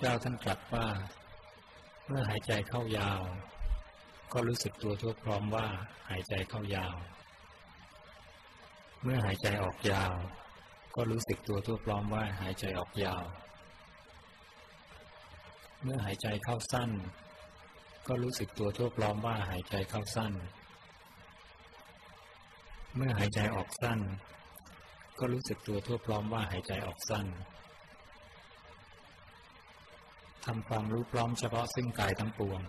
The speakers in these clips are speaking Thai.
เจ้าท่านตรัสว่า เมื่อหายใจเข้ายาว ก็รู้สึกตัวทั่วพร้อมว่าหายใจเข้ายาว เมื่อหายใจออกยาว ก็รู้สึกตัวทั่วพร้อมว่าหายใจออกยาว เมื่อหายใจเข้าสั้น ก็รู้สึกตัวทั่วพร้อมว่าหายใจเข้าสั้น เมื่อหายใจออกสั้น ก็รู้สึกตัวทั่วพร้อมว่าหายใจออกสั้น ทำความรู้พร้อมเฉพาะซึ่งกายทั้งปวง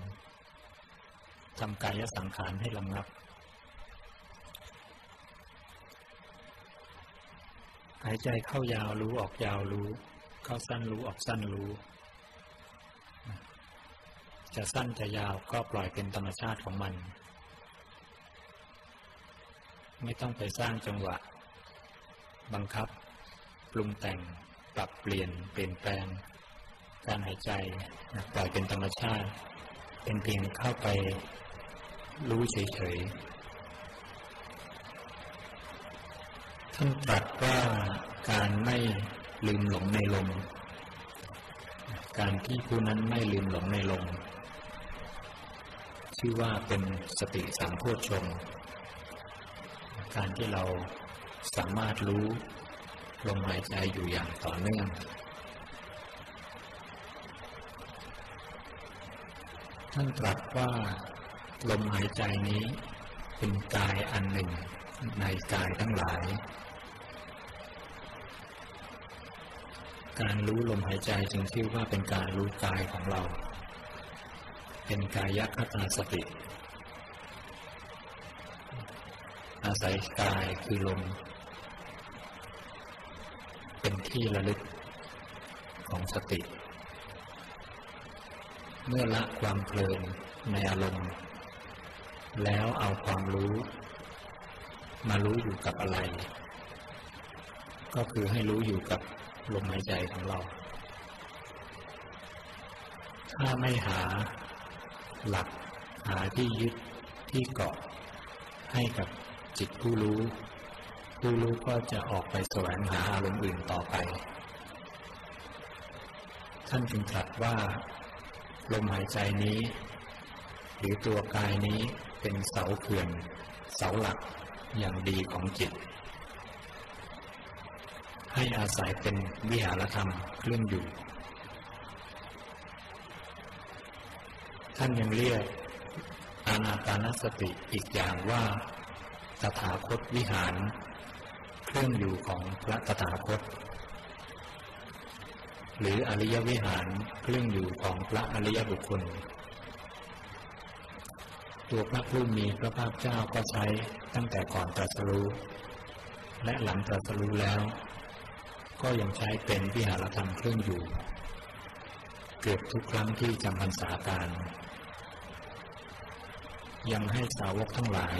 ทำกายสังขารให้ลำงับ หายใจเข้ายาวรู้ออกยาวรู้ เข้าสั้นรู้ออกสั้นรู้ จะสั้นจะยาวก็ปล่อยเป็นธรรมชาติของมัน ไม่ต้องไปสร้างจังหวะ บังคับ ปรุงแต่ง ปรับเปลี่ยนเปลี่ยนแปลง การหายใจปล่อยเป็นธรรมชาติ เป็นเพียงเข้าไปรู้เฉยๆ ท่านตรัสว่าการไม่ลืมหลงในลม การที่ผู้นั้นไม่ลืมหลงในลม ชื่อว่าเป็นสติสามโพชฌงการที่เราสามารถรู้ลมหายใจอยู่อย่างต่อเนื่อง ท่านตรัสว่าลมหายใจนี้เป็นกายอันหนึ่งในกายทั้งหลาย การรู้ลมหายใจจึงชื่อว่าเป็นการรู้กายของเรา เป็นกายคตาสติ อาศัยกายคือลม เป็นที่ระลึกของสติ เมื่อละความเพลินในอารมณ์ แล้วเอาความรู้ มารู้อยู่กับอะไร ก็คือให้รู้อยู่กับลมหายใจของเรา ถ้าไม่หาหลักหาที่ยึดที่เกาะ ให้กับจิตผู้รู้ ผู้รู้ก็จะออกไปแสวงหาอารมณ์อื่นต่อไป ท่านจึงตรัสว่า ลมหายใจนี้ หรือตัวกายนี้เป็นเสาเขื่อน เสาหลักอย่างดีของจิต ให้อาศัยเป็นวิหารธรรมเคลื่อนอยู่ ท่านยังเรียกอานาปานสติอีกอย่างว่าตถาคตวิหาร เครื่องอยู่ของพระตถาคต หรืออริยวิหารเครื่องอยู่ของพระอริยบุคคล ตัวพระผู้มีพระภาคเจ้าก็ใช้ตั้งแต่ก่อนตรัสรู้ และหลังตรัสรู้แล้ว ก็ยังใช้เป็นวิหารธรรมเครื่องอยู่ เกือบทุกครั้งที่จำพรรษาการ ยังให้สาวกทั้งหลาย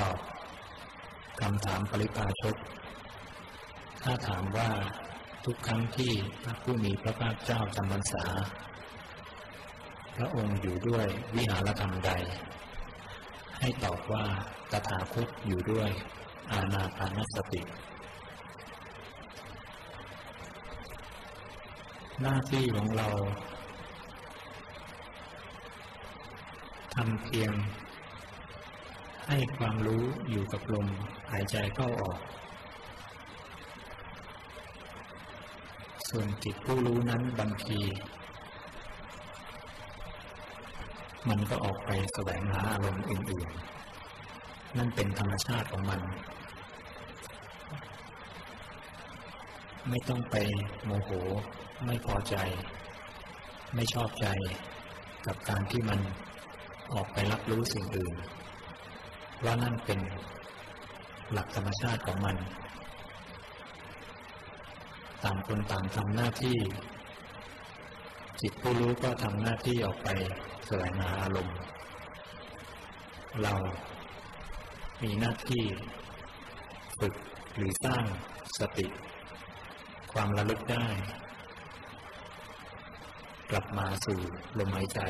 ตอบคำถามปริพาชก ถ้าถามว่า ทุกครั้งที่พระผู้มีพระภาคเจ้าจำพรรษา พระองค์อยู่ด้วยวิหารธรรมใด ให้ตอบว่าตถาคตอยู่ด้วยอาณาปานสติ หน้าที่ของเราทำเพียงให้ความรู้อยู่กับลมหายใจเข้าออก ส่วนจิตผู้รู้นั้นบางที มันก็ออกไปแสวงหาอารมณ์อื่นๆ นั่นเป็นธรรมชาติของมัน ไม่ต้องไปโมโห ไม่พอใจ ไม่ชอบใจกับการที่มันออกไปรับรู้สิ่งอื่น เพราะนั่นเป็นหลักธรรมชาติของมัน ต่างคนต่างทำหน้าที่ จิตผู้รู้ก็ทำหน้าที่ออกไปแสวงหาอารมณ์ เรามีหน้าที่ฝึกหรือสร้างสติ ความระลึกได้ กลับมาสู่ลมหายใจ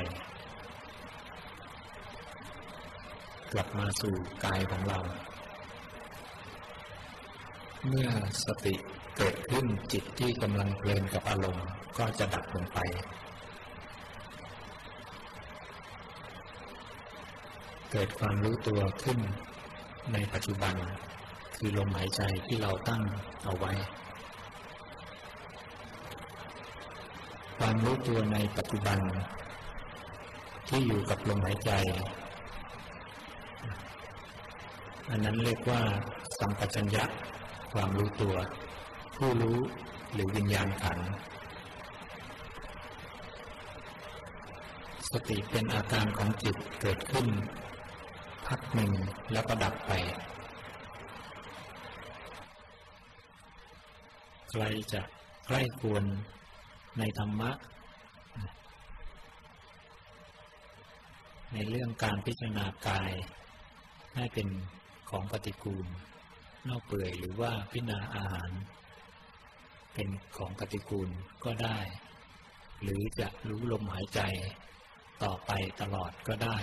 กลับมาสู่กายของเรา เมื่อสติ เกิดขึ้นจิตที่กำลังเพลินกับอารมณ์ก็จะดับลงไป เกิดความรู้ตัวขึ้นในปัจจุบัน คือลมหายใจที่เราตั้งเอาไว้ ความรู้ตัวในปัจจุบัน ที่อยู่กับลมหายใจ อันนั้นเรียกว่าสัมปชัญญะความรู้ตัว ผู้รู้หรือวิญญาณขันสติเป็นอาการของจิตเกิดขึ้น พักหนึ่งแล้วก็ดับไปใครจะใกล้ควรในธรรมะ ในเรื่องการพิจารณากาย ให้เป็นของปฏิกูลน่าเปื่อยหรือว่าพิจารณาอาหาร เป็นของปฏิกูลก็ได้ หรือจะรู้ลมหายใจต่อไปตลอดก็ได้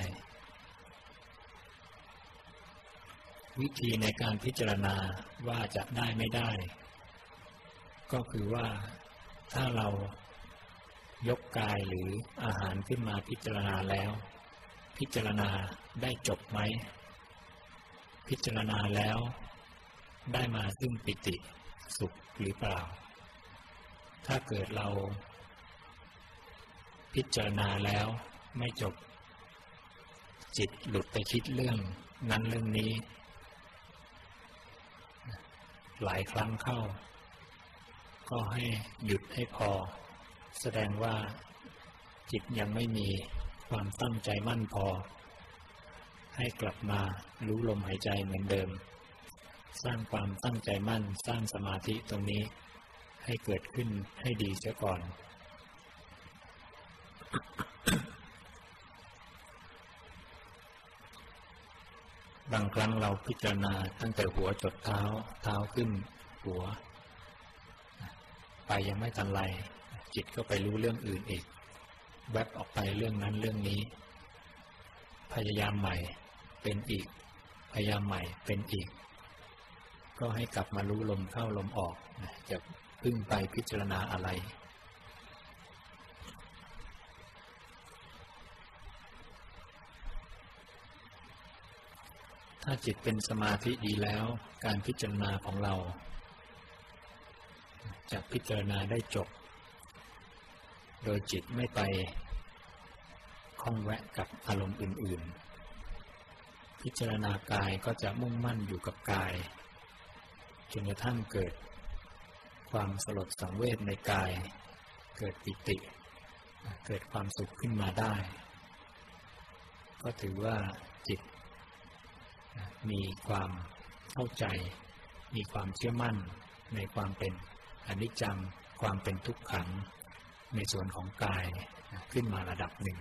วิธีในการพิจารณาว่าจะได้ไม่ได้ ก็คือว่าถ้าเรายกกายหรืออาหารขึ้นมาพิจารณาแล้ว พิจารณาได้จบไหม พิจารณาแล้ว ได้มาซึ่งปิติสุขหรือเปล่า ถ้าเกิดเรา พิจารณาแล้วไม่จบ จิตหลุดไปคิดเรื่องนั้นเรื่องนี้ หลายครั้งเข้า ก็ให้หยุดให้พอ แสดงว่าจิตยังไม่มีความตั้งใจมั่นพอ ให้กลับมารู้ลมหายใจเหมือนเดิม สร้างความตั้งใจมั่น สร้างสมาธิตรงนี้ ให้เกิดขึ้นให้ดีเสียก่อน บางครั้งเราพิจารณาตั้งแต่หัวจดเท้าเท้าขึ้นหัว ไปยังไม่ทันไร จิตก็ไปรู้เรื่องอื่นอีก แวบออกไปเรื่องนั้นเรื่องนี้ พยายามใหม่เป็นอีก พยายามใหม่เป็นอีกก็ให้กลับมารู้ลมเข้าลมออกนะจะ พึ่งไปพิจารณาอะไร ถ้าจิตเป็นสมาธิดีแล้ว การพิจารณาของเราจะพิจารณาได้จบ โดยจิตไม่ไปคล้องแวะกับอารมณ์อื่น ๆ พิจารณากายก็จะมุ่งมั่นอยู่กับกายจนกระทั่งเกิด ความสลดสังเวชในกาย เกิดปิติ เกิดความสุขขึ้นมาได้ ก็ถือว่าจิต มีความเข้าใจ มีความเชื่อมั่นในความเป็นอนิจจัง ความเป็นทุกขัง ในส่วนของกายขึ้นมาระดับหนึ่ง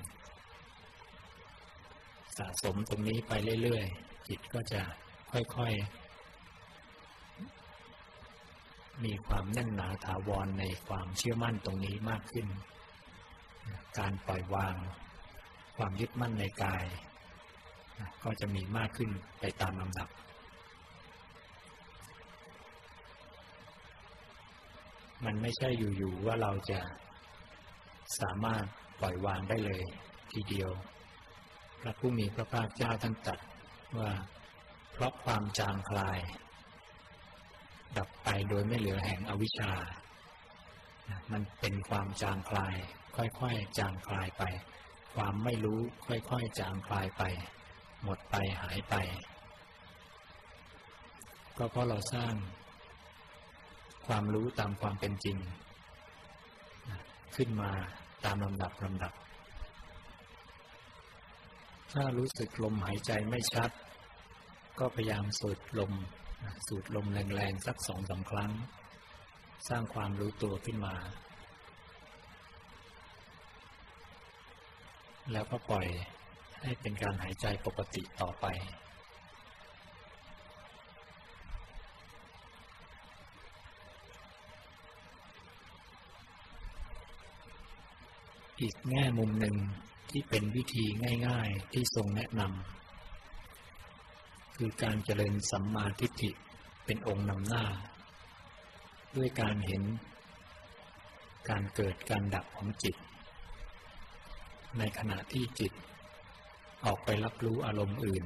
สะสมตรงนี้ไปเรื่อยๆ จิตก็จะค่อยๆ มีความแน่นหนาถาวรในความเชื่อมั่นตรงนี้มากขึ้น การปล่อยวาง ความยึดมั่นในกาย ก็จะมีมากขึ้นไปตามลำดับ มันไม่ใช่อยู่ๆว่าเราจะสามารถปล่อยวางได้เลยทีเดียว พระผู้มีพระภาคเจ้าท่านตรัสว่าเพราะความจางคลาย ดับไปโดยไม่เหลือแห่งอวิชชา มันเป็นความจางคลาย ค่อยๆจางคลายไป ความไม่รู้ค่อยๆจางคลายไป หมดไปหายไป ก็เพราะเราสร้าง ความรู้ตามความเป็นจริง ขึ้นมาตามลำดับลำดับ ถ้ารู้สึกลมหายใจไม่ชัด ก็พยายามสูดลม สูดลมแรงๆ สักสองสาครั้ง สร้างความรู้ตัวขึ้นมา แล้วก็ปล่อยให้เป็นการหายใจปกติต่อไป อีกแง่มุมหนึ่งที่เป็นวิธีง่าย ๆ ที่ทรงแนะนำ คือการเจริญสัมมาทิฏฐิเป็นองค์นำหน้า ด้วยการเห็น การเกิดการดับของจิต ในขณะที่จิต ออกไปรับรู้อารมณ์อื่น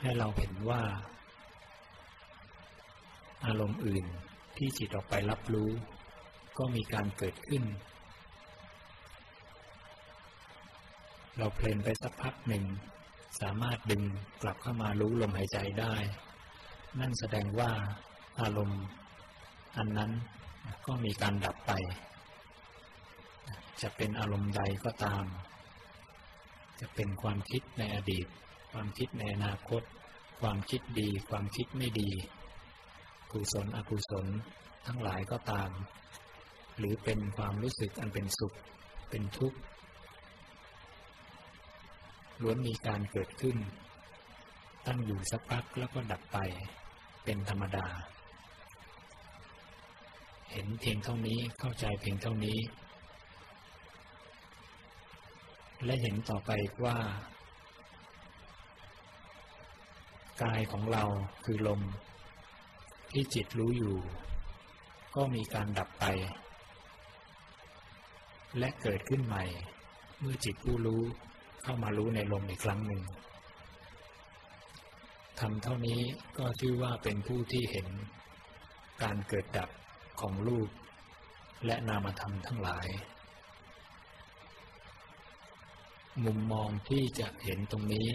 ให้เราเห็นว่า อารมณ์อื่นที่จิตออกไปรับรู้ ก็มีการเกิดขึ้น เราเพลินไปสักพักหนึ่ง สามารถดึงกลับเข้ามารู้ลมหายใจได้ นั่นแสดงว่าอารมณ์อันนั้นก็มีการดับไป จะเป็นอารมณ์ใดก็ตาม จะเป็นความคิดในอดีต ความคิดในอนาคต ความคิดดี ความคิดไม่ดี กุศลอกุศลทั้งหลายก็ตาม หรือเป็นความรู้สึกอันเป็นสุข เป็นทุกข์ ล้วนมีการเกิดขึ้น ตั้งอยู่สักพักแล้วก็ดับไป เป็นธรรมดา เห็นเพียงเท่านี้เข้าใจเพียงเท่านี้ และเห็นต่อไปว่า กายของเราคือลม ที่จิตรู้อยู่ ก็มีการดับไป และเกิดขึ้นใหม่ เมื่อจิตผู้รู้ เข้ามารู้ในลมอีกครั้งหนึ่งทำเท่านี้ก็ชื่อว่าเป็นผู้ที่เห็นการเกิดดับของรูป และนามธรรมทั้งหลาย มุมมองที่จะเห็นตรงนี้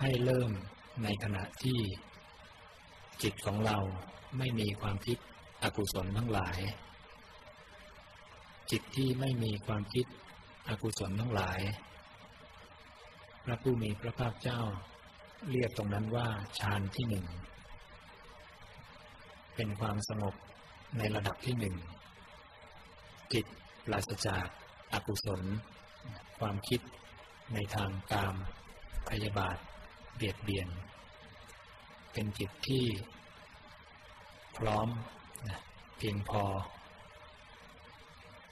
ให้เริ่มในขณะที่จิตของเราไม่มีความคิดอกุศลทั้งหลาย จิตที่ไม่มีความคิดอกุศลทั้งหลาย พระผู้มีพระภาคเจ้า เรียกตรงนั้นว่าฌานที่หนึ่ง เป็นความสงบในระดับที่หนึ่ง จิตปราศจากอากุศล ความคิดในทางกามพยาบาท เบียดเบียน เป็นจิตที่ พร้อมเพียงพอ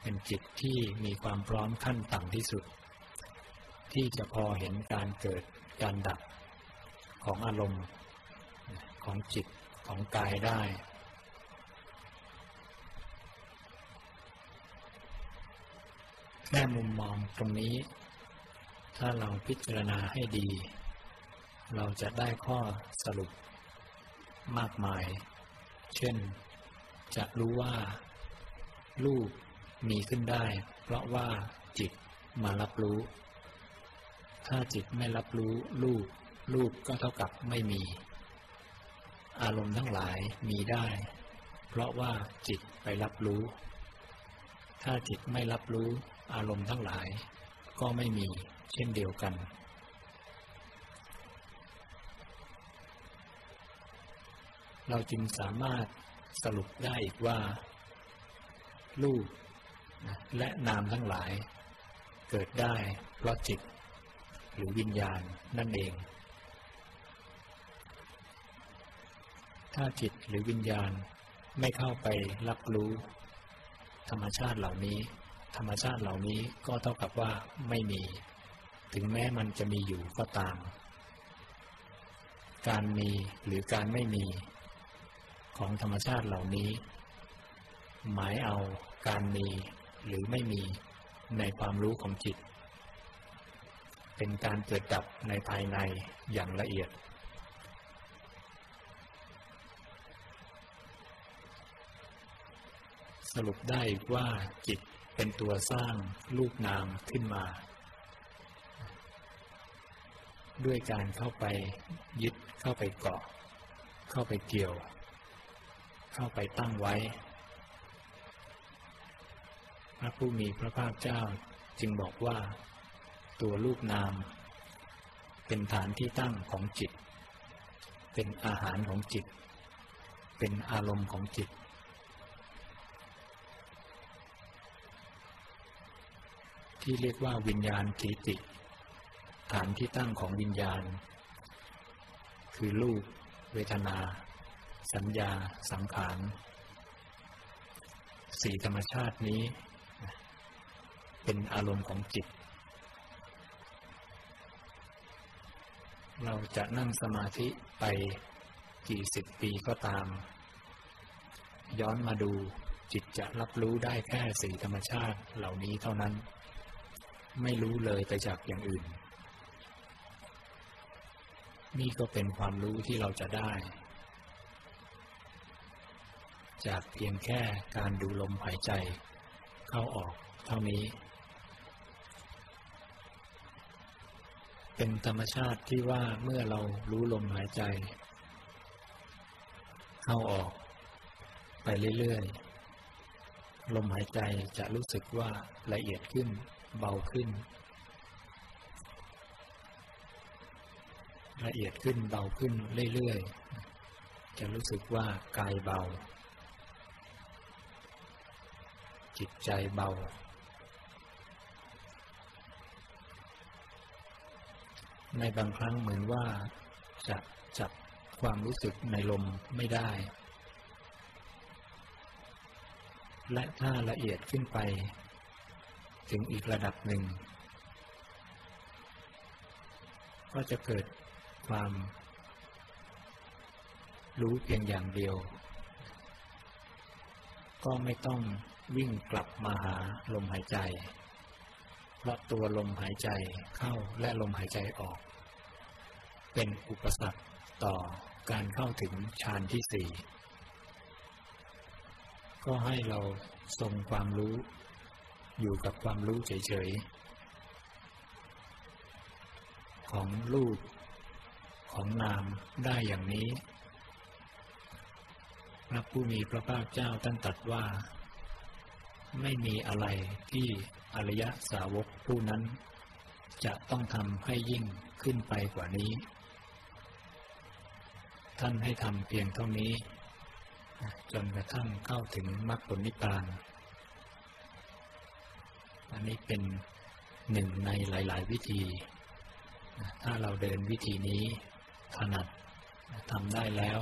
เป็นจิตที่มีความพร้อมขั้นต่ำที่สุด ที่จะพอเห็นการเกิดการดับของอารมณ์ของจิตของกายได้แค่มุมมองตรงนี้ ถ้าเราพิจารณาให้ดี เราจะได้ข้อสรุปมากมาย เช่น จะรู้ว่ารูป มีขึ้นได้ เพราะว่าจิตมารับรู้ ถ้าจิตไม่รับรู้รูป รูปก็เท่ากับไม่มี อารมณ์ทั้งหลายมีได้ เพราะว่าจิตไปรับรู้ ถ้าจิตไม่รับรู้ อารมณ์ทั้งหลาย ก็ไม่มี เช่นเดียวกันเราจึงสามารถสรุปได้อีกว่า รูป และนามทั้งหลายเกิดได้เพราะจิต หรือวิญญาณนั่นเอง ถ้าจิตหรือวิญญาณไม่เข้าไปรับรู้ ธรรมชาติเหล่านี้ ธรรมชาติเหล่านี้ก็เท่ากับว่าไม่มี ถึงแม้มันจะมีอยู่ก็ตาม การมีหรือการไม่มี ของธรรมชาติเหล่านี้ หมายเอาการมี หรือไม่มีในความรู้ของจิต เป็นการเกิดดับในภายในอย่างละเอียด สรุปได้ว่าจิตเป็นตัวสร้างรูปนามขึ้นมา ด้วยการเข้าไปยึดเข้าไปเกาะ เข้าไปเกี่ยว เข้าไปตั้งไว้ พระผู้มีพระภาคเจ้าจึงบอกว่า ตัวรูปนาม เป็นฐานที่ตั้งของจิต เป็นอาหารของจิต เป็นอารมณ์ของจิต ที่เรียกว่าวิญญาณทิติ ฐานที่ตั้งของวิญญาณ คือรูป เวทนา สัญญา สังขารสี่ธรรมชาตินี้ เป็นอารมณ์ของจิต เราจะนั่งสมาธิไปกี่สิบปีก็ตาม ย้อนมาดูจิตจะรับรู้ได้แค่สี่ธรรมชาติเหล่านี้เท่านั้น ไม่รู้เลยไปจากอย่างอื่น นี่ก็เป็นความรู้ที่เราจะได้ จากเพียงแค่การดูลมหายใจ เข้าออกเท่านี้ เป็นธรรมชาติที่ว่าเมื่อเรารู้ลมหายใจ เข้าออกไปเรื่อยๆ ลมหายใจจะรู้สึกว่าละเอียดขึ้น เบาขึ้น ละเอียดขึ้นเบาขึ้นเรื่อยๆ จะรู้สึกว่ากายเบา จิตใจเบา ในบางครั้งเหมือนว่าจะจับความรู้สึกในลมไม่ได้ และถ้าละเอียดขึ้นไป ถึงอีกระดับหนึ่ง ก็จะเกิดความรู้เพียงอย่างเดียว ก็ไม่ต้องวิ่งกลับมาหาลมหายใจ ราะตัวลมหายใจเข้าและลมหายใจออก เป็นอุปสรรคต่อการเข้าถึงฌานที่สี่ก็ให้เราทรงความรู้ อยู่กับความรู้เฉยๆ ของรูป ของนามได้อย่างนี้ พระผู้มีพระภาคเจ้าท่านตรัสว่า ไม่มีอะไรที่อริยสาวกผู้นั้น จะต้องทำให้ยิ่งขึ้นไปกว่านี้ ท่านให้ทำเพียงเท่านี้ จนกระทั่งเข้าถึงมรรคผลนิพพาน อันนี้เป็นหนึ่งในหลาย ๆ วิธี ถ้าเราเดินวิธีนี้ถนัดทำได้แล้ว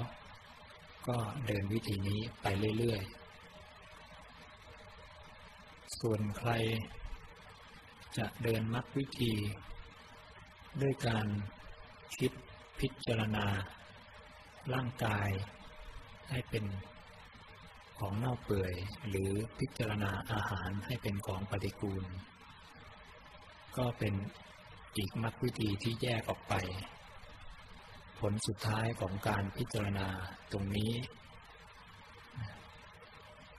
ก็เดินวิธีนี้ไปเรื่อย ๆ ส่วนใครจะเดินมรรควิธี ด้วยการคิดพิจารณา ร่างกาย ให้เป็นของเน่าเปื่อย หรือพิจารณาอาหารให้เป็นของปฏิกูล ก็เป็นอีกมรรควิธีที่แยกออกไป ผลสุดท้ายของการพิจารณาตรงนี้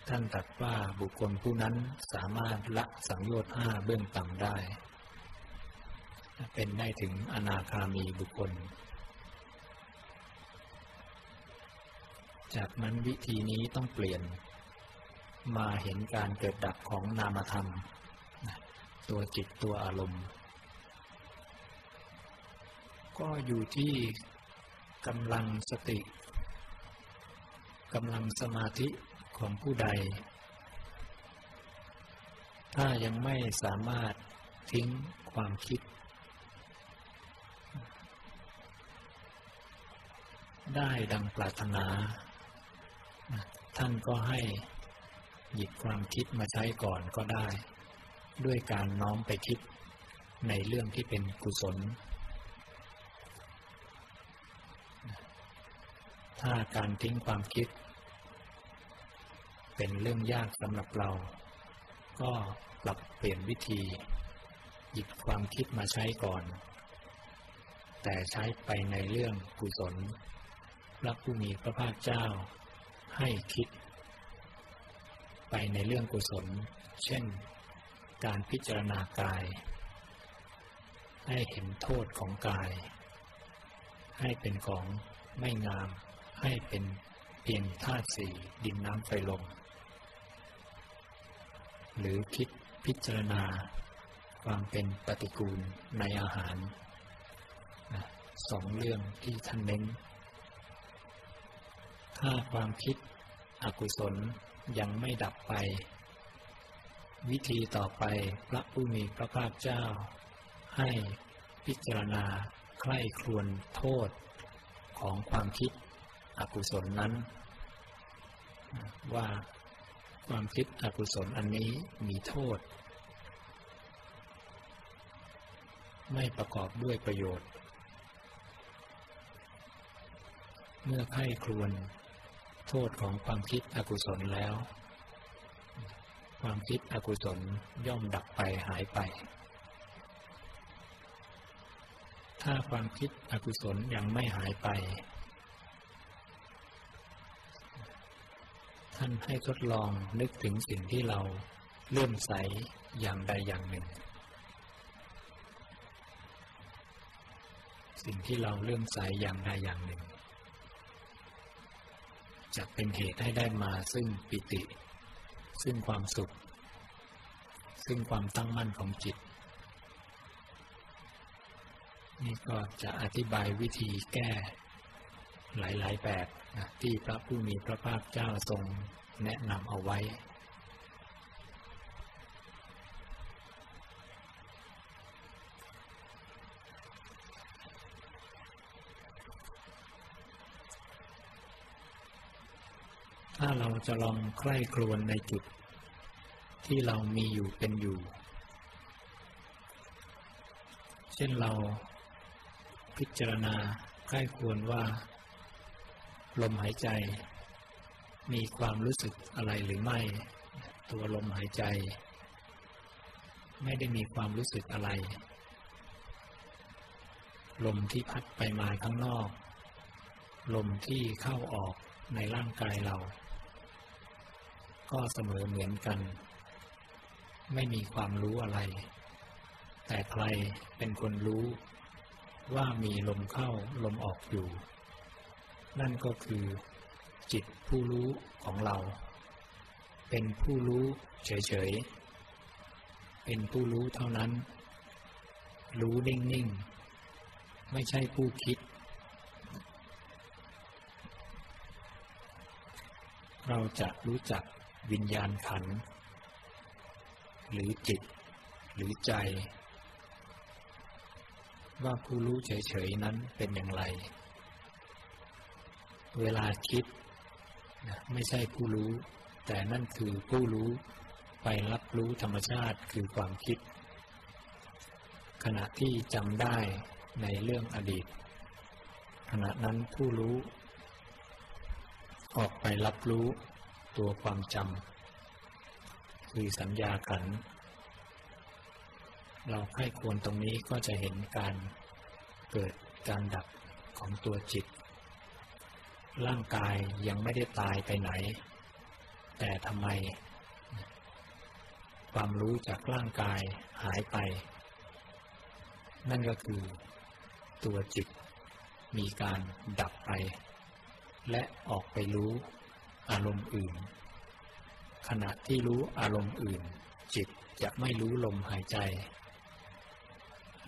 ท่านตรัสว่าบุคคลผู้นั้นสามารถละสังโยชน์ห้าเบื้องต่ำได้ เป็นได้ถึงอนาคามีบุคคล จากนั้นวิธีนี้ต้องเปลี่ยน มาเห็นการเกิดดับของนามธรรม ตัวจิตตัวอารมณ์ ก็อยู่ที่กำลังสติกำลังสมาธิ ของผู้ใด ถ้ายังไม่สามารถทิ้งความคิด ได้ดังปรารถนา ท่านก็ให้หยิบความคิดมาใช้ก่อนก็ได้ ด้วยการน้อมไปคิดในเรื่องที่เป็นกุศล ถ้าการทิ้งความคิด เป็นเรื่องยากสำหรับเรา ก็ปรับเปลี่ยนวิธี หยิบความคิดมาใช้ก่อน แต่ใช้ไปในเรื่องกุศลพระผู้มีพระภาคเจ้า ให้คิด ไปในเรื่องกุศล เช่น การพิจารณากาย ให้เห็นโทษของกาย ให้เป็นของไม่งาม ให้เป็นเพียงธาตุสี่ดินน้ำไฟลม หรือคิดพิจารณา ความเป็นปฏิกูลในอาหารสองเรื่องที่ท่านเน้น ถ้าความคิดอกุศลยังไม่ดับไป วิธีต่อไปพระผู้มีพระภาคเจ้า ให้พิจารณาใคร่ครวญโทษของความคิดอกุศลนั้น ว่า ความคิดอกุศลอันนี้มีโทษ ไม่ประกอบด้วยประโยชน์ เมื่อไข้ครวนโทษของความคิดอกุศลแล้ว ความคิดอกุศลย่อมดับไปหายไป ถ้าความคิดอกุศลยังไม่หายไป ท่านให้ทดลองนึกถึงสิ่งที่เราเลื่อมใสอย่างใดอย่างหนึ่ง สิ่งที่เราเลื่อมใสอย่างใดอย่างหนึ่ง จะเป็นเหตุให้ได้มาซึ่งปิติ ซึ่งความสุข ซึ่งความตั้งมั่นของจิต นี่ก็จะอธิบายวิธีแก้ หลายๆแบบนะที่พระผู้มีพระภาคเจ้าทรงแนะนำเอาไว้ ถ้าเราจะลองใคร่ครวญในจุดที่เรามีอยู่เป็นอยู่ เช่นเราพิจารณาใคร่ควรว่า ลมหายใจ มีความรู้สึกอะไรหรือไม่ ตัวลมหายใจ ไม่ได้มีความรู้สึกอะไร ลมที่พัดไปมาข้างนอก ลมที่เข้าออกในร่างกายเรา ก็เสมอเหมือนกัน ไม่มีความรู้อะไร แต่ใครเป็นคนรู้ว่ามีลมเข้าลมออกอยู่ นั่นก็คือจิตผู้รู้ของเรา เป็นผู้รู้เฉยๆ เป็นผู้รู้เท่านั้น รู้นิ่งๆ ไม่ใช่ผู้คิด เราจะรู้จักวิญญาณขัน หรือจิต หรือใจ ว่าผู้รู้เฉยๆ นั้นเป็นอย่างไร เวลาคิดไม่ใช่ผู้รู้ แต่นั่นคือผู้รู้ไปรับรู้ธรรมชาติคือความคิด ขณะที่จำได้ในเรื่องอดีต ขณะนั้นผู้รู้ ออกไปรับรู้ตัวความจำคือสัญญาขัน เราใคร่ควรตรงนี้ก็จะเห็นการเกิดการดับของตัวจิต ร่างกายยังไม่ได้ตายไปไหน แต่ทำไม ความรู้จากร่างกายหายไป นั่นก็คือตัวจิตมีการดับไป และออกไปรู้อารมณ์อื่น ขณะที่รู้อารมณ์อื่น จิตจะไม่รู้ลมหายใจ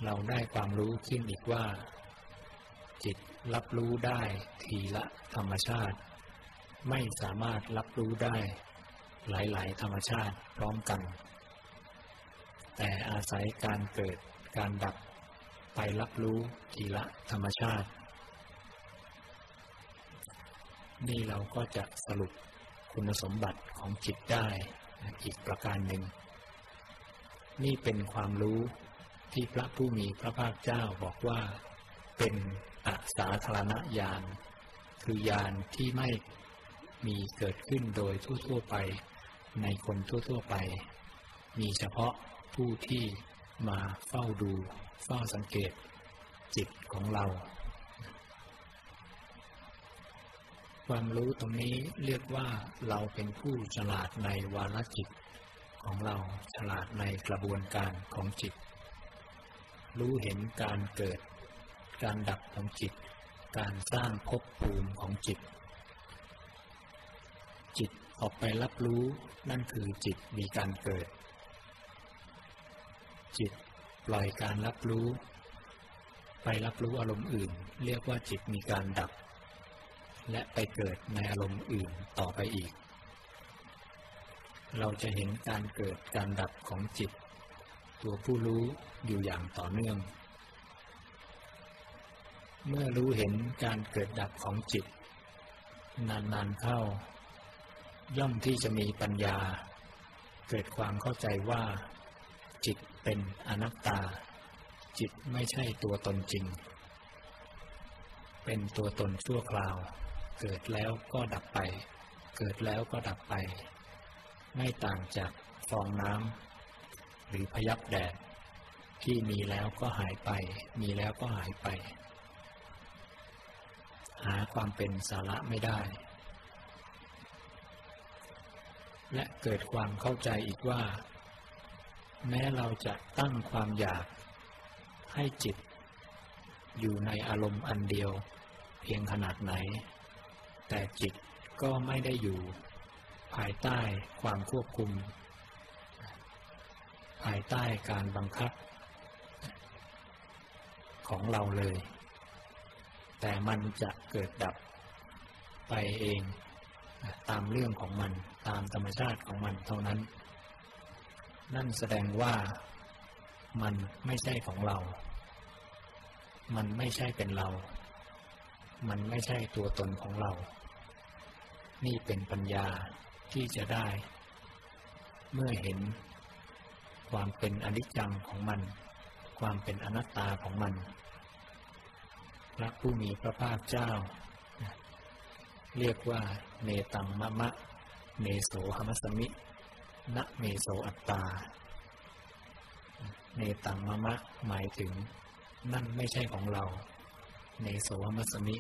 เราได้ความรู้ขึ้นอีกว่า จิต รับรู้ได้ทีละธรรมชาติ ไม่สามารถรับรู้ได้หลาย ๆ ธรรมชาติพร้อมกัน แต่อาศัยการเกิดการดับไปรับรู้ทีละธรรมชาติ นี่เราก็จะสรุปคุณสมบัติของจิตได้อีกประการหนึ่ง นี่เป็นความรู้ที่พระผู้มีพระภาคเจ้าบอกว่าเป็น สาธารณญาณคือญาณที่ไม่มีเกิดขึ้นโดยทั่วๆไปในคนทั่วๆไป มีเฉพาะผู้ที่มาเฝ้าดู เฝ้าสังเกตจิตของเรา ความรู้ตรงนี้เรียกว่าเราเป็นผู้ฉลาดในวาลจิตของเราฉลาดในกระบวนการของจิต รู้เห็นการเกิด การดับของจิต การสร้างภพภูมิของจิต จิตออกไปรับรู้นั่นคือจิตมีการเกิด จิตปล่อยการรับรู้ ไปรับรู้อารมณ์อื่น เรียกว่าจิตมีการดับ และไปเกิดในอารมณ์อื่นต่อไปอีก เราจะเห็นการเกิดการดับของจิต ตัวผู้รู้อยู่อย่างต่อเนื่อง เมื่อรู้เห็นการเกิดดับของจิต นานๆเข้า ย่อมที่จะมีปัญญา เกิดความเข้าใจว่า จิตเป็นอนัตตา จิตไม่ใช่ตัวตนจริง เป็นตัวตนชั่วคราว เกิดแล้วก็ดับไป เกิดแล้วก็ดับไป ไม่ต่างจากฟองน้ำหรือพยับแดดที่มีแล้วก็หายไป มีแล้วก็หายไป หาความเป็นสาระไม่ได้ และเกิดความเข้าใจอีกว่า แม้เราจะตั้งความอยากให้จิต อยู่ในอารมณ์อันเดียว เพียงขนาดไหน แต่จิตก็ไม่ได้อยู่ ภายใต้ความควบคุม ภายใต้การบังคับ ของเราเลย แต่มันจะเกิดดับไปเองตามเรื่องของมันตามธรรมชาติของมันเท่านั้น นั่นแสดงว่ามันไม่ใช่ของเรา มันไม่ใช่เป็นเรา มันไม่ใช่ตัวตนของเรา นี่เป็นปัญญาที่จะได้ เมื่อเห็นความเป็นอนิจจังของมัน ความเป็นอนัตตาของมัน พระผู้มีพระภาคเจ้า เรียกว่าเนตังมะมะ เมโสหมัสมิ ณ เมโสอัตตา เนตังมะมะหมายถึง นั่นไม่ใช่ของเรา เนโสหมัสมิ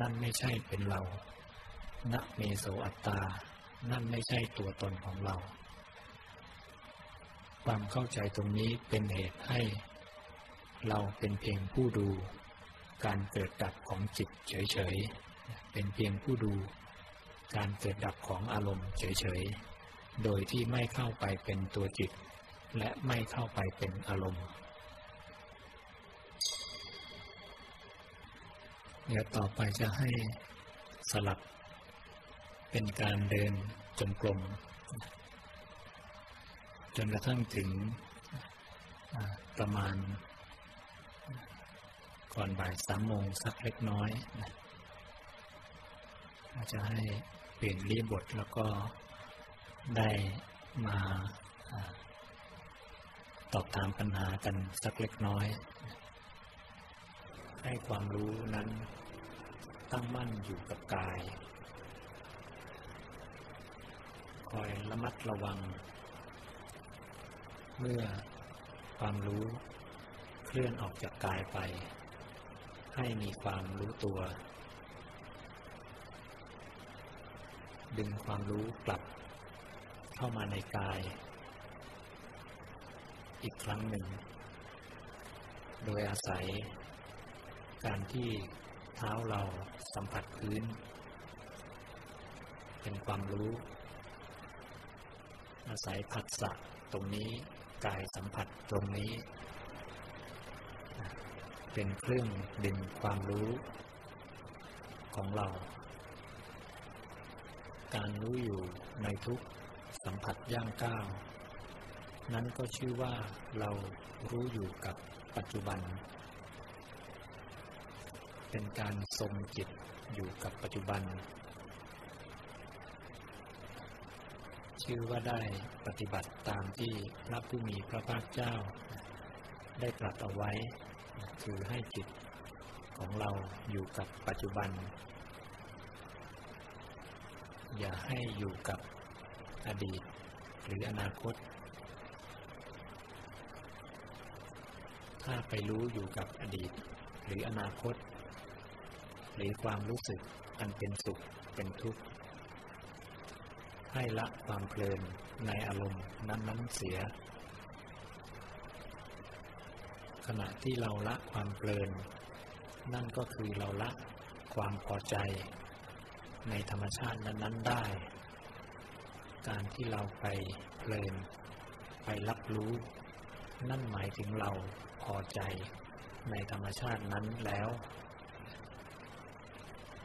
นั่นไม่ใช่เป็นเรา ณ เมโสอัตตา นั่นไม่ใช่ตัวตนของเราความเข้าใจตรงนี้เป็นเหตุให้ เราเป็นเพียงผู้ดู การเกิดดับของจิตเฉยๆ เป็นเพียงผู้ดู การเกิดดับของอารมณ์เฉยๆ โดยที่ไม่เข้าไปเป็นตัวจิต และไม่เข้าไปเป็นอารมณ์เดี๋ยวต่อไปจะให้สลับ เป็นการเดินจงกรมจนกระทั่งถึงประมาณ ก่อนบ่ายสามโมงสักเล็กน้อยอาจจะให้เปลี่ยนรีบทแล้วก็ได้มาตอบถามปัญหากันสักเล็กน้อย ให้ความรู้นั้นตั้งมั่นอยู่กับกาย คอยระมัดระวัง เมื่อความรู้เคลื่อนออกจากกายไป ให้มีความรู้ตัว ดึงความรู้กลับ เข้ามาในกาย อีกครั้งหนึ่ง โดยอาศัย การที่เท้าเราสัมผัสพื้น เป็นความรู้ อาศัยผัสสะตรงนี้กายสัมผัสตรงนี้ เป็นเครื่องดึงความรู้ของเรา การรู้อยู่ในทุกสัมผัสย่างก้าว นั้นก็ชื่อว่าเรารู้อยู่กับปัจจุบัน เป็นการทรงจิตอยู่กับปัจจุบัน ชื่อว่าได้ปฏิบัติตามที่พระผู้มีพระภาคเจ้า ได้ตรัสเอาไว้ คือให้จิตของเราอยู่กับปัจจุบัน อย่าให้อยู่กับอดีตหรืออนาคต ถ้าไปรู้อยู่กับอดีตหรืออนาคต หรือความรู้สึกอันเป็นสุขเป็นทุกข์ ให้ละความเพลินในอารมณ์นั้น ๆ เสีย ขณะที่เราละความเพลิน นั่นก็คือเราละความพอใจ ในธรรมชาตินั้น ๆ ได้ การที่เราไปเพลิน ไปรับรู้ นั่นหมายถึงเราพอใจ ในธรรมชาตินั้นแล้ว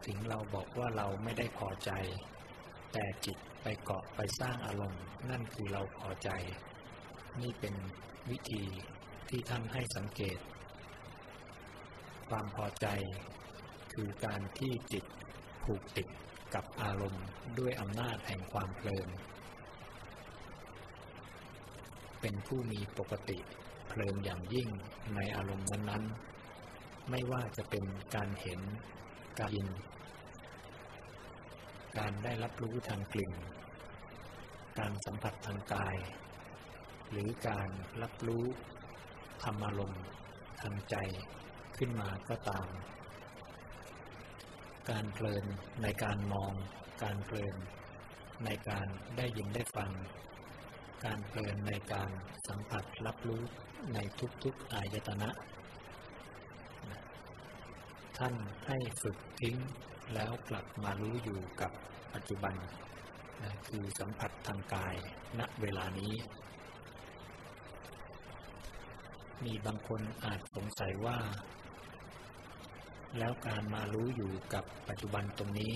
ถึงเราบอกว่าเราไม่ได้พอใจ แต่จิตไปเกาะไปสร้างอารมณ์ นั่นคือเราพอใจ นี่เป็นวิธี ที่ท่านให้สังเกต ความพอใจ คือการที่จิตผูกติดกับอารมณ์ด้วยอำนาจแห่งความเพลิน เป็นผู้มีปกติเพลินอย่างยิ่งในอารมณ์นั้นๆ ไม่ว่าจะเป็นการเห็น การยิน การได้รับรู้ทางกลิ่น การสัมผัสทางกาย หรือการรับรู้ ธรรมารมณ์ทางใจขึ้นมาก็ตาม การเพลินในการมอง การเพลินในการได้ยินได้ฟัง การเพลินในการสัมผัสรับรู้ในทุกๆอายตนะ ท่านให้ฝึกทิ้งแล้วกลับมารู้อยู่กับปัจจุบัน คือสัมผัสทางกายณเวลานี้ มีบางคนอาจสงสัยว่า แล้วการมารู้อยู่กับปัจจุบันตรงนี้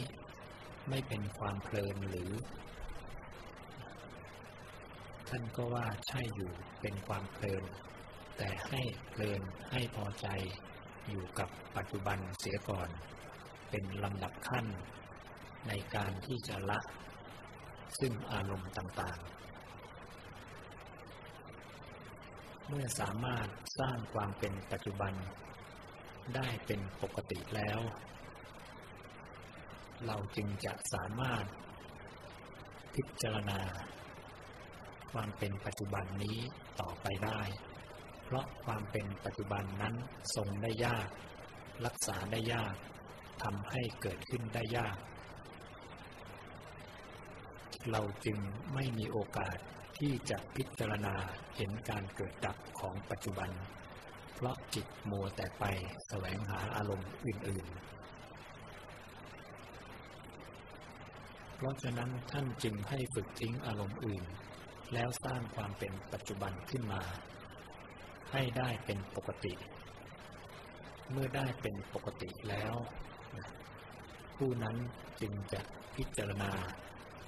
ไม่เป็นความเพลินหรือ ท่านก็ว่าใช่อยู่เป็นความเพลิน แต่ให้เพลินให้พอใจอยู่กับปัจจุบันเสียก่อน เป็นลำดับขั้นในการที่จะละ ซึ่งอารมณ์ต่างๆ เมื่อสามารถสร้างความเป็นปัจจุบัน ได้เป็นปกติแล้ว เราจึงจะสามารถ พิจารณา ความเป็นปัจจุบันนี้ต่อไปได้ เพราะความเป็นปัจจุบันนั้นทรงได้ยาก รักษาได้ยากทำให้เกิดขึ้นได้ยาก เราจึงไม่มีโอกาส ที่จะพิจารณาเห็นการเกิดดับของปัจจุบัน เพราะจิตมัวแต่ไปแสวงหาอารมณ์อื่น ๆ เพราะฉะนั้นท่านจึงให้ฝึกทิ้งอารมณ์อื่น แล้วสร้างความเป็นปัจจุบันขึ้นมา ให้ได้เป็นปกติ เมื่อได้เป็นปกติแล้ว ผู้นั้นจึงจะพิจารณา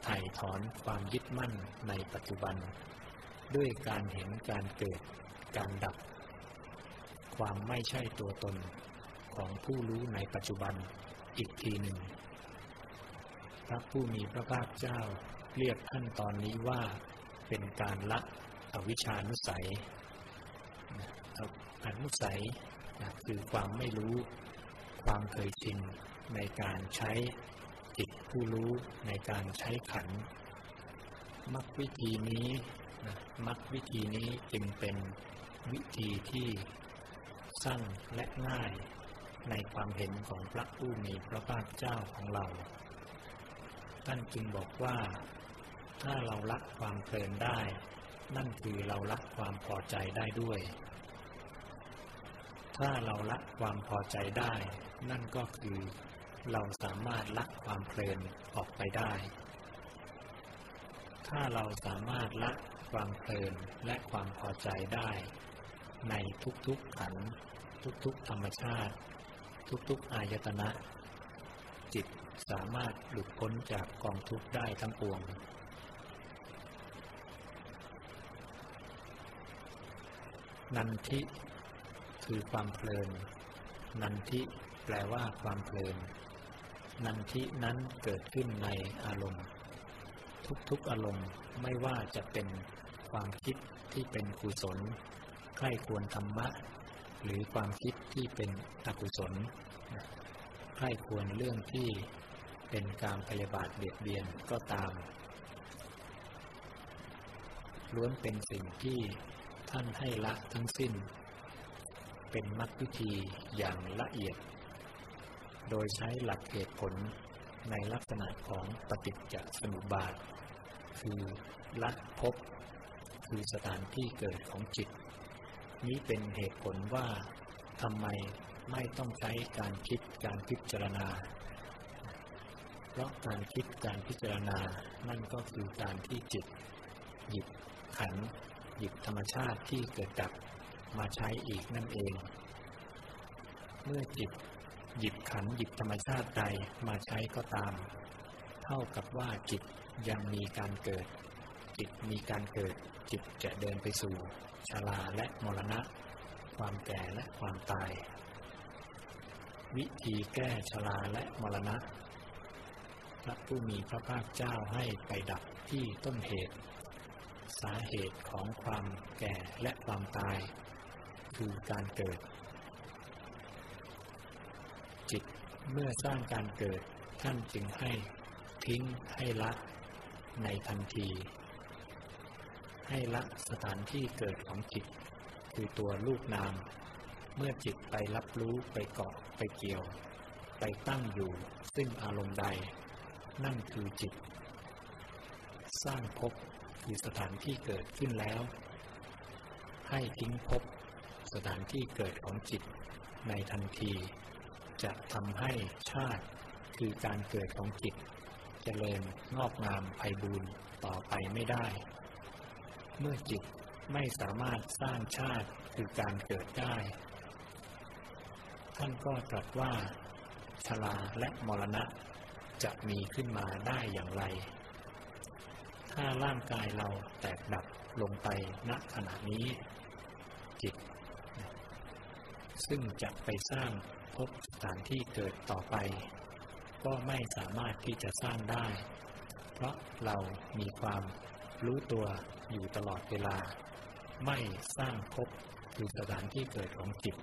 ถ่ายถอนความยึดมั่นในปัจจุบัน ด้วยการเห็นการเกิด การดับ ความไม่ใช่ตัวตนของผู้รู้ในปัจจุบันอีกทีหนึ่ง พระผู้มีพระภาคเจ้าเรียกขั้นตอนนี้ว่าเป็นการละอวิชานุสัยอนุสัยคือความไม่รู้ ความเคยชินในการใช้ ผู้รู้ในการใช้ขัน มักวิธีนี้มักวิธีนี้จึงเป็นวิธีที่สั้นและง่ายในความเห็นของพระผู้มีพระภาคเจ้าของเรา ท่านจึงบอกว่า ถ้าเราละความเพลินได้ นั่นคือเราละความพอใจได้ด้วย ถ้าเราละความพอใจได้ นั่นก็คือ เราสามารถละความเพลินออกไปได้ ถ้าเราสามารถละความเพลินและความพอใจได้ ในทุกๆขันทุกๆธรรมชาติ ทุกๆอายตนะ จิตสามารถหลุดพ้นจากกองทุกข์ได้ทั้งปวงนันทิคือความเพลิน นันทิแปลว่าความเพลิน นันทินั้นเกิดขึ้นในอารมณ์ ทุกๆอารมณ์ไม่ว่าจะเป็นความคิดที่เป็นกุศลใคร่ควรธรรมะ หรือความคิดที่เป็นอกุศลใคร่ควรเรื่องที่เป็นการพยาบาทเบียดเบียนก็ตาม ล้วนเป็นสิ่งที่ท่านให้ละทั้งสิ้น เป็นมรรควิธีอย่างละเอียด โดยใช้หลักเหตุผลในลักษณะของปฏิจจสมุปบาท คือละภพคือสถานที่เกิดของจิต นี้เป็นเหตุผลว่าทำไมไม่ต้องใช้การคิดการพิจารณา เพราะการคิดการพิจารณา นั่นก็คือการที่จิต หยิบขัน หยิบธรรมชาติที่เกิดดับมาใช้อีกนั่นเอง เมื่อจิต หยิบขันหยิบธรรมชาติใดมาใช้ก็ตาม เท่ากับว่าจิตยังมีการเกิด จิตมีการเกิด จิตจะเดินไปสู่ชาลาและมรณะ ความแก่และความตาย วิธีแก้ชราและมรณะ พระผู้มีพระภาคเจ้าให้ไปดับที่ต้นเหตุ สาเหตุของความแก่และความตาย คือการเกิด จิต เมื่อสร้างการเกิดท่านจึงให้ทิ้งให้ละในทันที ให้ละสถานที่เกิดของจิต คือตัวลูกนาม เมื่อจิตไปรับรู้ไปเกาะไปเกี่ยว ไปตั้งอยู่ ซึ่งอารมณ์ใด นั่นคือจิต สร้างภพคือสถานที่เกิดขึ้นแล้ว ให้ทิ้งภพสถานที่เกิดของจิตในทันที จะทำให้ชาติคือการเกิดของจิตเจริญงอกงามไพบูรณ์ต่อไปไม่ได้ เมื่อจิตไม่สามารถสร้างชาติคือการเกิดได้ ท่านก็ตรัสว่าชลาและมรณะจะมีขึ้นมาได้อย่างไร ถ้าร่างกายเราแตกดับลงไปณขณะนี้ จิต ซึ่งจะไปสร้าง พบสถานที่เกิดต่อไป ก็ไม่สามารถที่จะสร้างได้ เพราะเรามีความรู้ตัวอยู่ตลอดเวลา ไม่สร้างภพคือสถานที่เกิดของจิต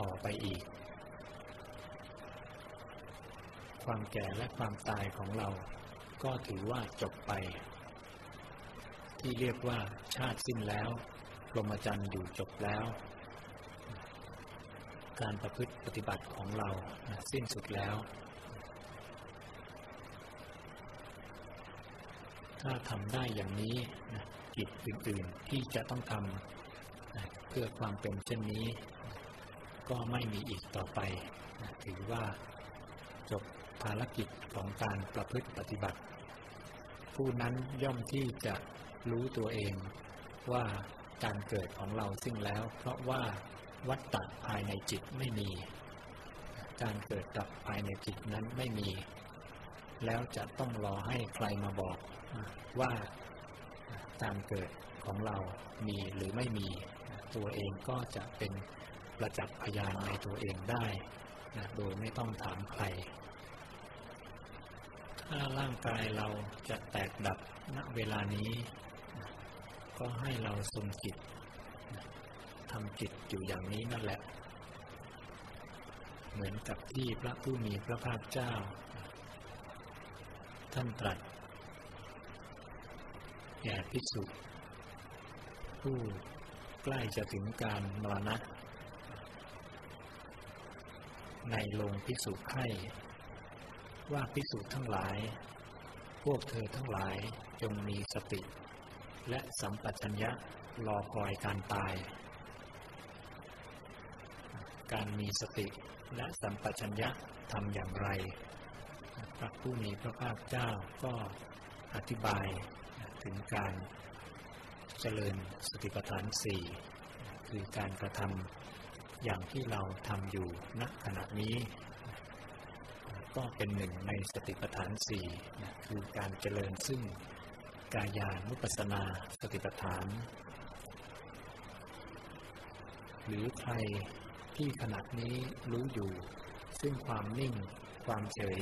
ต่อไปอีก ความแก่และความตายของเรา ก็ถือว่าจบไป ที่เรียกว่าชาติสิ้นแล้วพรหมจรรย์อยู่จบแล้ว การประพฤติปฏิบัติของเราสิ้นสุดแล้ว ถ้าทำได้อย่างนี้นะกิจอื่นๆที่จะต้องทำนะเพื่อความเป็นเช่นนี้ ก็ไม่มีอีกต่อไปนะถือว่าจบภารกิจของการประพฤติปฏิบัติ ผู้นั้นย่อมที่จะรู้ตัวเองว่าการเกิดของเราสิ้นแล้ว เพราะว่า วัฏฏะภายในจิตไม่มี การเกิดดับภายในจิตนั้นไม่มี แล้วจะต้องรอให้ใครมาบอกว่าการเกิดของเรามีหรือไม่มี ตัวเองก็จะเป็นประจักษ์พยานในตัวเองได้นะโดยไม่ต้องถามใคร ถ้าร่างกายเราจะแตกดับณเวลานี้ ก็ให้เราทรงจิต ทำจิตอยู่อย่างนี้นั่นแหละ เหมือนกับที่พระผู้มีพระภาคเจ้า ท่านตรัสแก่ภิกษุผู้ใกล้จะถึงการมรณะ ในโรงภิกษุไข่ว่าภิกษุทั้งหลาย พวกเธอทั้งหลายจงมีสติ และสัมปชัญญะรอคอยการตาย การมีสติและสัมปชัญญะทำอย่างไร พระผู้มีพระภาคเจ้าก็อธิบายถึงการเจริญสติปัฏฐานสี่คือการกระทำอย่างที่เราทำอยู่ณขณะนี้ ก็เป็นหนึ่งในสติปัฏฐานสี่คือการเจริญซึ่งกายานุปัสสนาสติปัฏฐาน หรือใคร ที่ขณะนี้รู้อยู่ ซึ่งความนิ่ง ความเฉย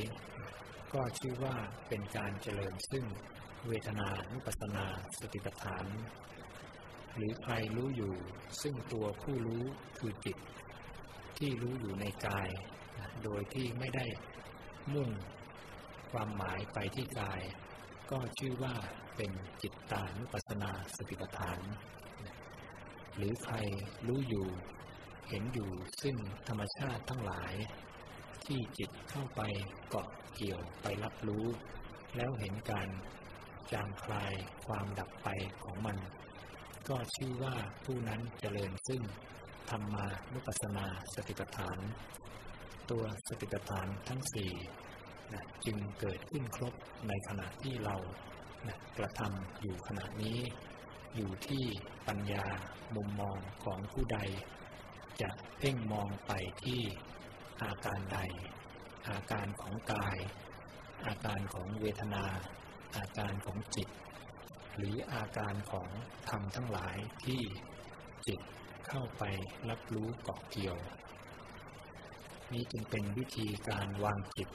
ก็ชื่อว่าเป็นการเจริญซึ่งเวทนานุปัสนาสติปัฏฐาน หรือใครรู้อยู่ ซึ่งตัวผู้รู้คือจิต ที่รู้อยู่ในกาย โดยที่ไม่ได้มุ่งความหมายไปที่กาย ก็ชื่อว่าเป็นจิตตานุปัสนาสติปัฏฐาน หรือใครรู้อยู่ เห็นอยู่ซึ่งธรรมชาติทั้งหลาย ที่จิตเข้าไปเกาะเกี่ยวไปรับรู้ แล้วเห็นการจางคลายความดับไปของมัน ก็ชื่อว่าผู้นั้นเจริญซึ่งธรรมานุปัสสนาสติปัฏฐาน ตัวสติปัฏฐานทั้งสี่นะจึงเกิดขึ้นครบในขณะที่เรานะกระทำอยู่ขณะนี้ อยู่ที่ปัญญามุมมองของผู้ใด จะเพ่งมองไปที่อาการใด อาการของกาย อาการของเวทนา อาการของจิต หรืออาการของธรรมทั้งหลายที่จิตเข้าไปรับรู้เกาะเกี่ยว นี้จึงเป็นวิธีการวางจิต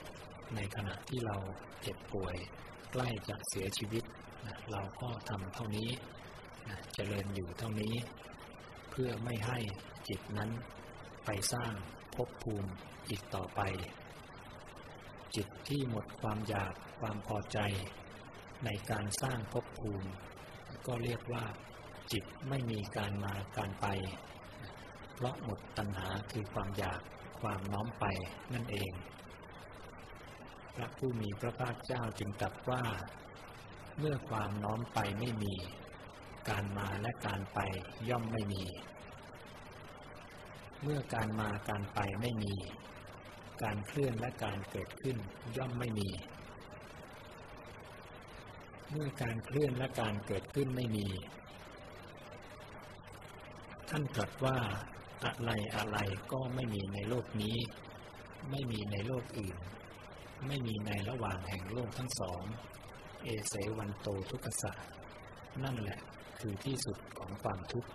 ในขณะที่เราเจ็บป่วย ใกล้จะเสียชีวิต เราก็ทำเท่านี้เจริญอยู่เท่านี้ พื่อไม่ให้จิตนั้นไปสร้างภพภูมิอีกต่อไป จิตที่หมดความอยากความพอใจ ในการสร้างภพภูมิ ก็เรียกว่า จิตไม่มีการมาการไป เพราะหมดตัณหาคือความอยากความน้อมไปนั่นเอง พระผู้มีพระภาคเจ้าจึงตรัสว่า เมื่อความน้อมไปไม่มี การมาและการไปย่อมไม่มี เมื่อการมาการไปไม่มี การเคลื่อนและการเกิดขึ้นย่อมไม่มี เมื่อการเคลื่อนและการเกิดขึ้นไม่มี ท่านตรัสว่าอะไรอะไรก็ไม่มีในโลกนี้ ไม่มีในโลกอื่น ไม่มีในระหว่างแห่งโลกทั้งสอง เอเสวันโตทุกขะนั่นแหละ คือที่สุดของความทุกข์